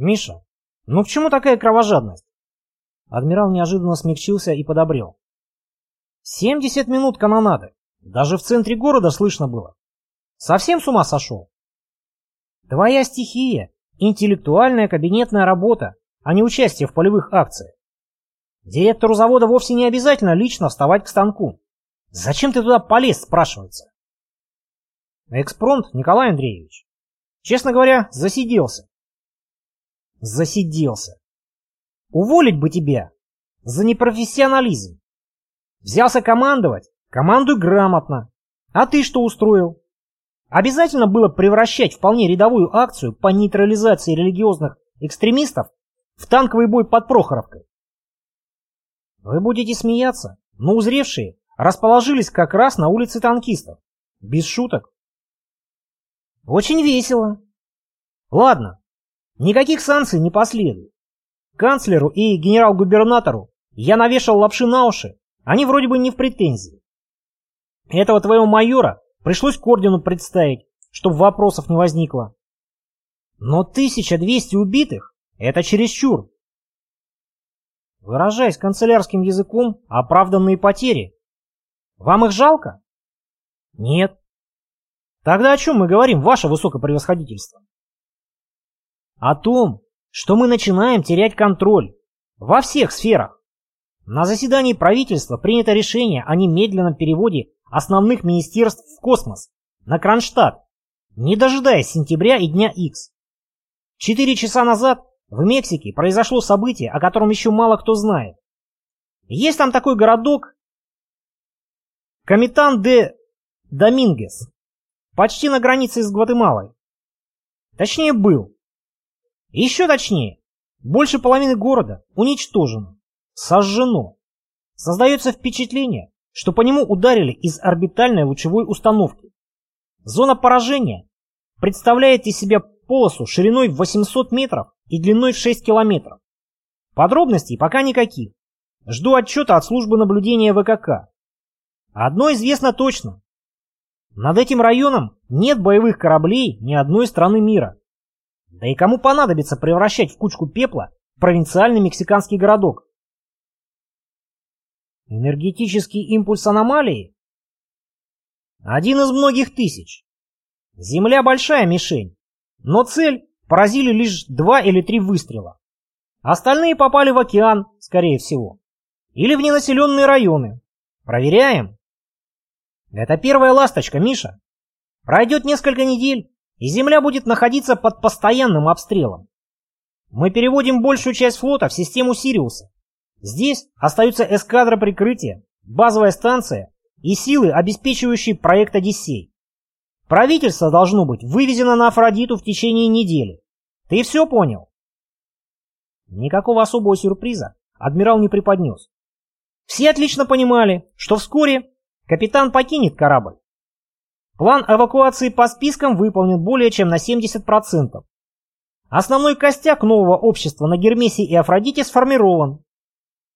Миша, ну к чему такая кровожадность? Адмирал неожиданно смягчился и подобрел. Семьдесят минут канонады. Даже в центре города слышно было. Совсем с ума сошел? Твоя стихия — интеллектуальная кабинетная работа, а не участие в полевых акциях. Директору завода вовсе не обязательно лично вставать к станку. Зачем ты туда полез, спрашивается? Экспромт, Николай Андреевич. Честно говоря, засиделся. Засиделся. Уволить бы тебя за непрофессионализм. Взялся командовать, командуй грамотно. А ты что устроил? Обязательно было превращать вполне рядовую акцию по нейтрализации религиозных экстремистов в танковый бой под Прохоровкой. Вы будете смеяться, но узревшие расположились как раз на улице танкистов. Без шуток. Очень весело. Ладно, никаких санкций не последует. Канцлеру и генерал-губернатору я навешал лапши на уши, они вроде бы не в претензии. Этого твоего майора пришлось к ордену представить, чтобы вопросов не возникло. Но 1200 убитых — это чересчур. Выражаясь канцелярским языком, оправданные потери. Вам их жалко? Нет. Тогда о чем мы говорим, ваше высокопревосходительство? О том, что мы начинаем терять контроль во всех сферах. На заседании правительства принято решение о немедленном переводе основных министерств в космос, на Кронштадт, не дожидаясь сентября и дня X. Четыре часа назад в Мексике произошло событие, о котором еще мало кто знает. Есть там такой городок Комитан де Домингес, почти на границе с Гватемалой. Точнее, был. Еще точнее, больше половины города уничтожено, сожжено. Создается впечатление, что по нему ударили из орбитальной лучевой установки. Зона поражения представляет из себя полосу шириной в 800 метров и длиной в 6 километров. Подробностей пока никаких. Жду отчета от службы наблюдения ВКК. Одно известно точно. Над этим районом нет боевых кораблей ни одной страны мира. Да и кому понадобится превращать в кучку пепла провинциальный мексиканский городок? Энергетический импульс аномалии? Один из многих тысяч. Земля большая мишень, но цель поразили лишь два или три выстрела. Остальные попали в океан, скорее всего. Или в ненаселенные районы. Проверяем. Это первая ласточка, Миша. Пройдет несколько недель, и Земля будет находиться под постоянным обстрелом. Мы переводим большую часть флота в систему Сириуса. Здесь остаются эскадра прикрытия, базовая станция и силы, обеспечивающие проект «Одиссей». Правительство должно быть вывезено на Афродиту в течение недели. Ты все понял? Никакого особого сюрприза адмирал не преподнес. Все отлично понимали, что вскоре капитан покинет корабль. План эвакуации по спискам выполнен более чем на 70%. Основной костяк нового общества на Гермесе и Афродите сформирован.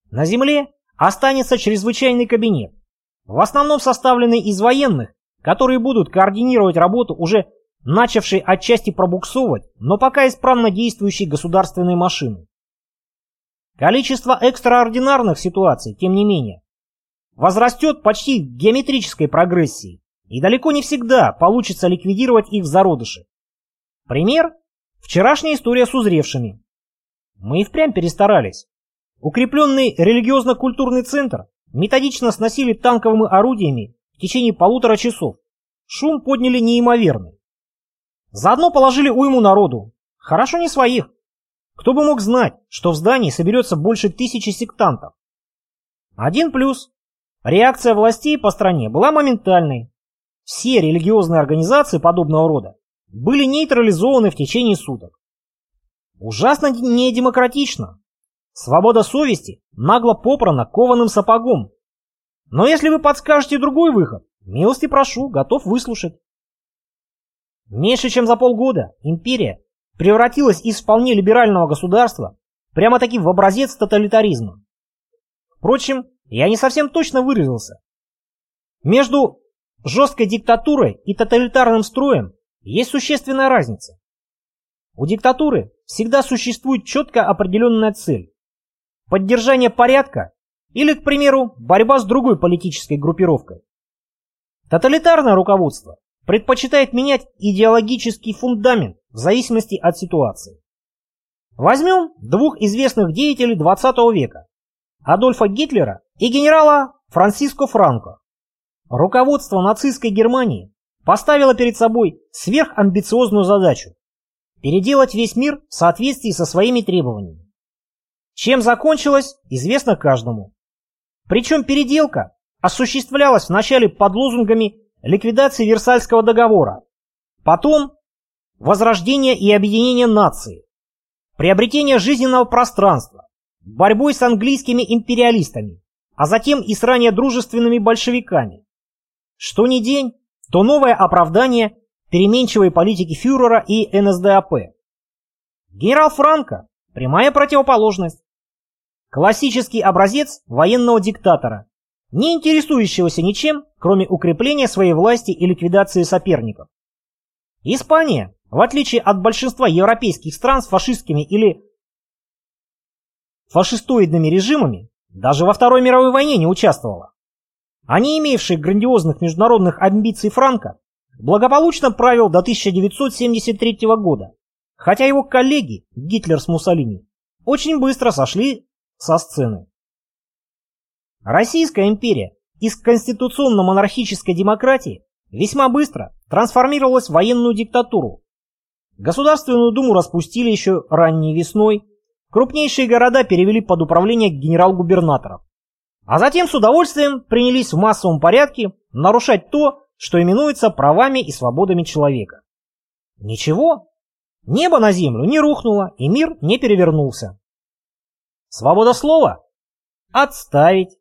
На Земле останется чрезвычайный кабинет, в основном составленный из военных, которые будут координировать работу уже начавшей отчасти пробуксовывать, но пока исправно действующей государственной машины. Количество экстраординарных ситуаций, тем не менее, возрастет почти в геометрической прогрессии, и далеко не всегда получится ликвидировать их в зародыше. Пример – вчерашняя история с узревшими. Мы и впрямь перестарались. Укрепленный религиозно-культурный центр методично сносили танковыми орудиями в течение полутора часов. Шум подняли неимоверный. Заодно положили уйму народу. Хорошо не своих. Кто бы мог знать, что в здании соберется больше тысячи сектантов. Один плюс. Реакция властей по стране была моментальной. Все религиозные организации подобного рода были нейтрализованы в течение суток. Ужасно недемократично, Свобода совести нагло попрана кованым сапогом. Но если вы подскажете другой выход, милости прошу, готов выслушать. Меньше чем за полгода империя превратилась из вполне либерального государства прямо-таки в образец тоталитаризма. Впрочем, я не совсем точно выразился. Между жесткой диктатурой и тоталитарным строем есть существенная разница. У диктатуры всегда существует четко определенная цель. Поддержание порядка или, к примеру, борьба с другой политической группировкой. Тоталитарное руководство предпочитает менять идеологический фундамент в зависимости от ситуации. Возьмем двух известных деятелей 20 века – Адольфа Гитлера и генерала Франсиско Франко. Руководство нацистской Германии поставило перед собой сверхамбициозную задачу – переделать весь мир в соответствии со своими требованиями. Чем закончилось, известно каждому. Причем переделка осуществлялась вначале под лозунгами ликвидации Версальского договора, потом возрождение и объединение нации, приобретение жизненного пространства, борьбой с английскими империалистами, а затем и с ранее дружественными большевиками. Что ни день, то новое оправдание переменчивой политики фюрера и НСДАП. Генерал Франко – прямая противоположность. Классический образец военного диктатора, не интересующегося ничем, кроме укрепления своей власти и ликвидации соперников. Испания, в отличие от большинства европейских стран с фашистскими или фашистоидными режимами, даже во Второй мировой войне не участвовала. А не имевший грандиозных международных амбиций Франко благополучно правил до 1973 года, хотя его коллеги, Гитлер с Муссолини, очень быстро сошли со сцены. Российская империя из конституционно-монархической демократии весьма быстро трансформировалась в военную диктатуру. Государственную думу распустили еще ранней весной, крупнейшие города перевели под управление генерал-губернаторов. А затем с удовольствием принялись в массовом порядке нарушать то, что именуется правами и свободами человека. Ничего, небо на землю не рухнуло и мир не перевернулся. Свобода слова? Отставить.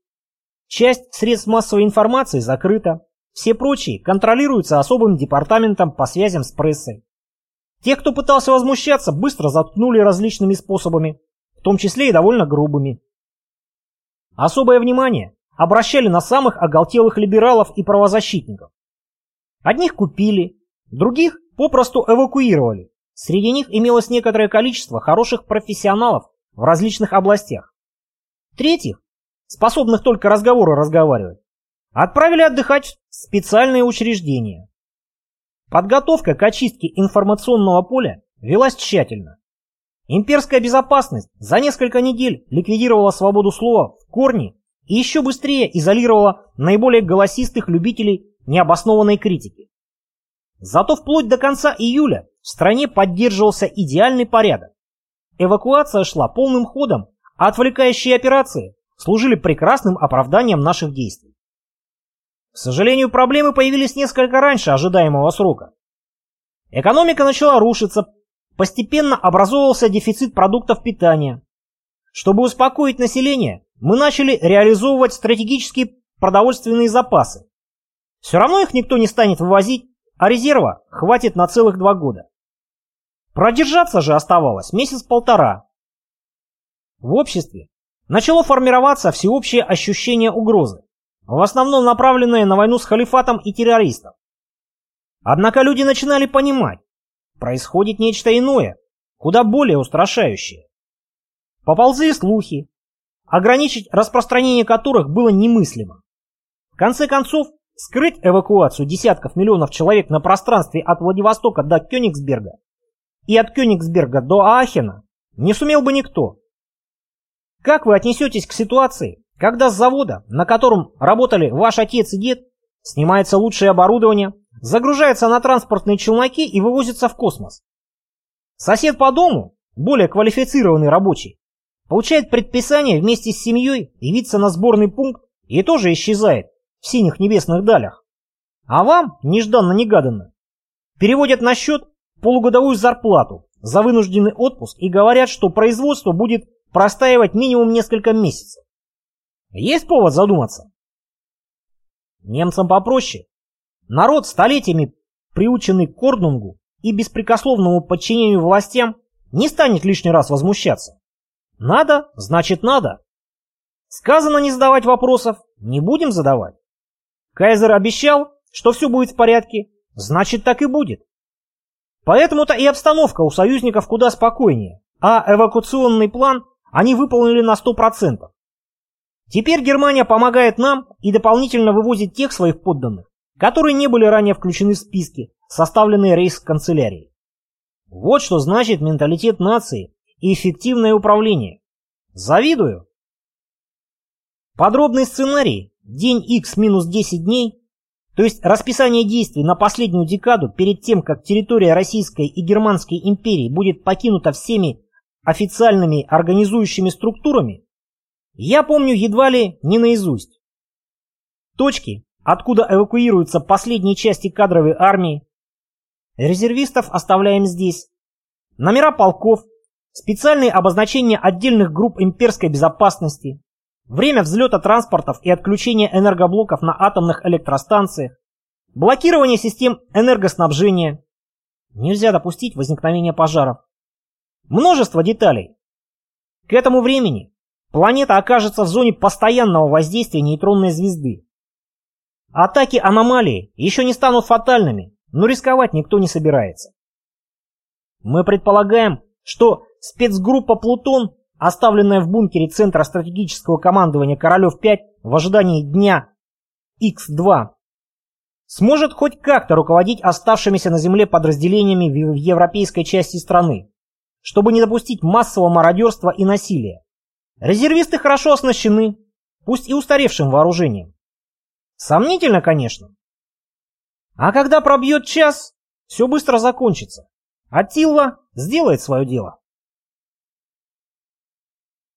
Часть средств массовой информации закрыта, все прочие контролируются особым департаментом по связям с прессой. Те, кто пытался возмущаться, быстро заткнули различными способами, в том числе и довольно грубыми. Особое внимание обращали на самых оголтелых либералов и правозащитников. Одних купили, других попросту эвакуировали. Среди них имелось некоторое количество хороших профессионалов в различных областях. Третьих, способных только разговоры разговаривать, отправили отдыхать в специальные учреждения. Подготовка к очистке информационного поля велась тщательно. Имперская безопасность за несколько недель ликвидировала свободу слова в корне и еще быстрее изолировала наиболее голосистых любителей необоснованной критики. Зато вплоть до конца июля в стране поддерживался идеальный порядок. Эвакуация шла полным ходом, а отвлекающие операции служили прекрасным оправданием наших действий. К сожалению, проблемы появились несколько раньше ожидаемого срока. Экономика начала рушиться, постепенно образовывался дефицит продуктов питания. Чтобы успокоить население, мы начали реализовывать стратегические продовольственные запасы. Все равно их никто не станет вывозить, а резерва хватит на целых два года. Продержаться же оставалось месяц-полтора. В обществе начало формироваться всеобщее ощущение угрозы в основном направленные на войну с халифатом и террористов. Однако люди начинали понимать, происходит нечто иное, куда более устрашающее. Поползли слухи, ограничить распространение которых было немыслимо. В конце концов, скрыть эвакуацию десятков миллионов человек на пространстве от Владивостока до Кёнигсберга и от Кёнигсберга до Аахена не сумел бы никто. Как вы отнесетесь к ситуации, когда с завода, на котором работали ваш отец и дед, снимается лучшее оборудование, загружается на транспортные челноки и вывозится в космос. Сосед по дому, более квалифицированный рабочий, получает предписание вместе с семьей явиться на сборный пункт и тоже исчезает в синих небесных далях. А вам, нежданно-негаданно, переводят на счет полугодовую зарплату за вынужденный отпуск и говорят, что производство будет простаивать минимум несколько месяцев. Есть повод задуматься. Немцам попроще. Народ, столетиями приученный к кордунгу и беспрекословному подчинению властям, не станет лишний раз возмущаться. Надо, значит надо. Сказано не задавать вопросов, не будем задавать. Кайзер обещал, что все будет в порядке, значит так и будет. Поэтому-то и обстановка у союзников куда спокойнее, а эвакуационный план они выполнили на 100%. Теперь Германия помогает нам и дополнительно вывозит тех своих подданных, которые не были ранее включены в списки, составленные рейс-канцелярией. Вот что значит менталитет нации и эффективное управление. Завидую. Подробный сценарий «День X минус 10 дней», то есть расписание действий на последнюю декаду перед тем, как территория Российской и Германской империи будет покинута всеми официальными организующими структурами, я помню едва ли не наизусть. Точки, откуда эвакуируются последние части кадровой армии, резервистов оставляем здесь, номера полков, специальные обозначения отдельных групп имперской безопасности, время взлета транспортов и отключения энергоблоков на атомных электростанциях, блокирование систем энергоснабжения. Нельзя допустить возникновения пожаров. Множество деталей. К этому времени планета окажется в зоне постоянного воздействия нейтронной звезды. Атаки аномалии еще не станут фатальными, но рисковать никто не собирается. Мы предполагаем, что спецгруппа «Плутон», оставленная в бункере Центра стратегического командования Королев-5 в ожидании дня X2, сможет хоть как-то руководить оставшимися на Земле подразделениями в европейской части страны чтобы не допустить массового мародерства и насилия. Резервисты хорошо оснащены, пусть и устаревшим вооружением. Сомнительно, конечно. А когда пробьет час, все быстро закончится. Аттила сделает свое дело.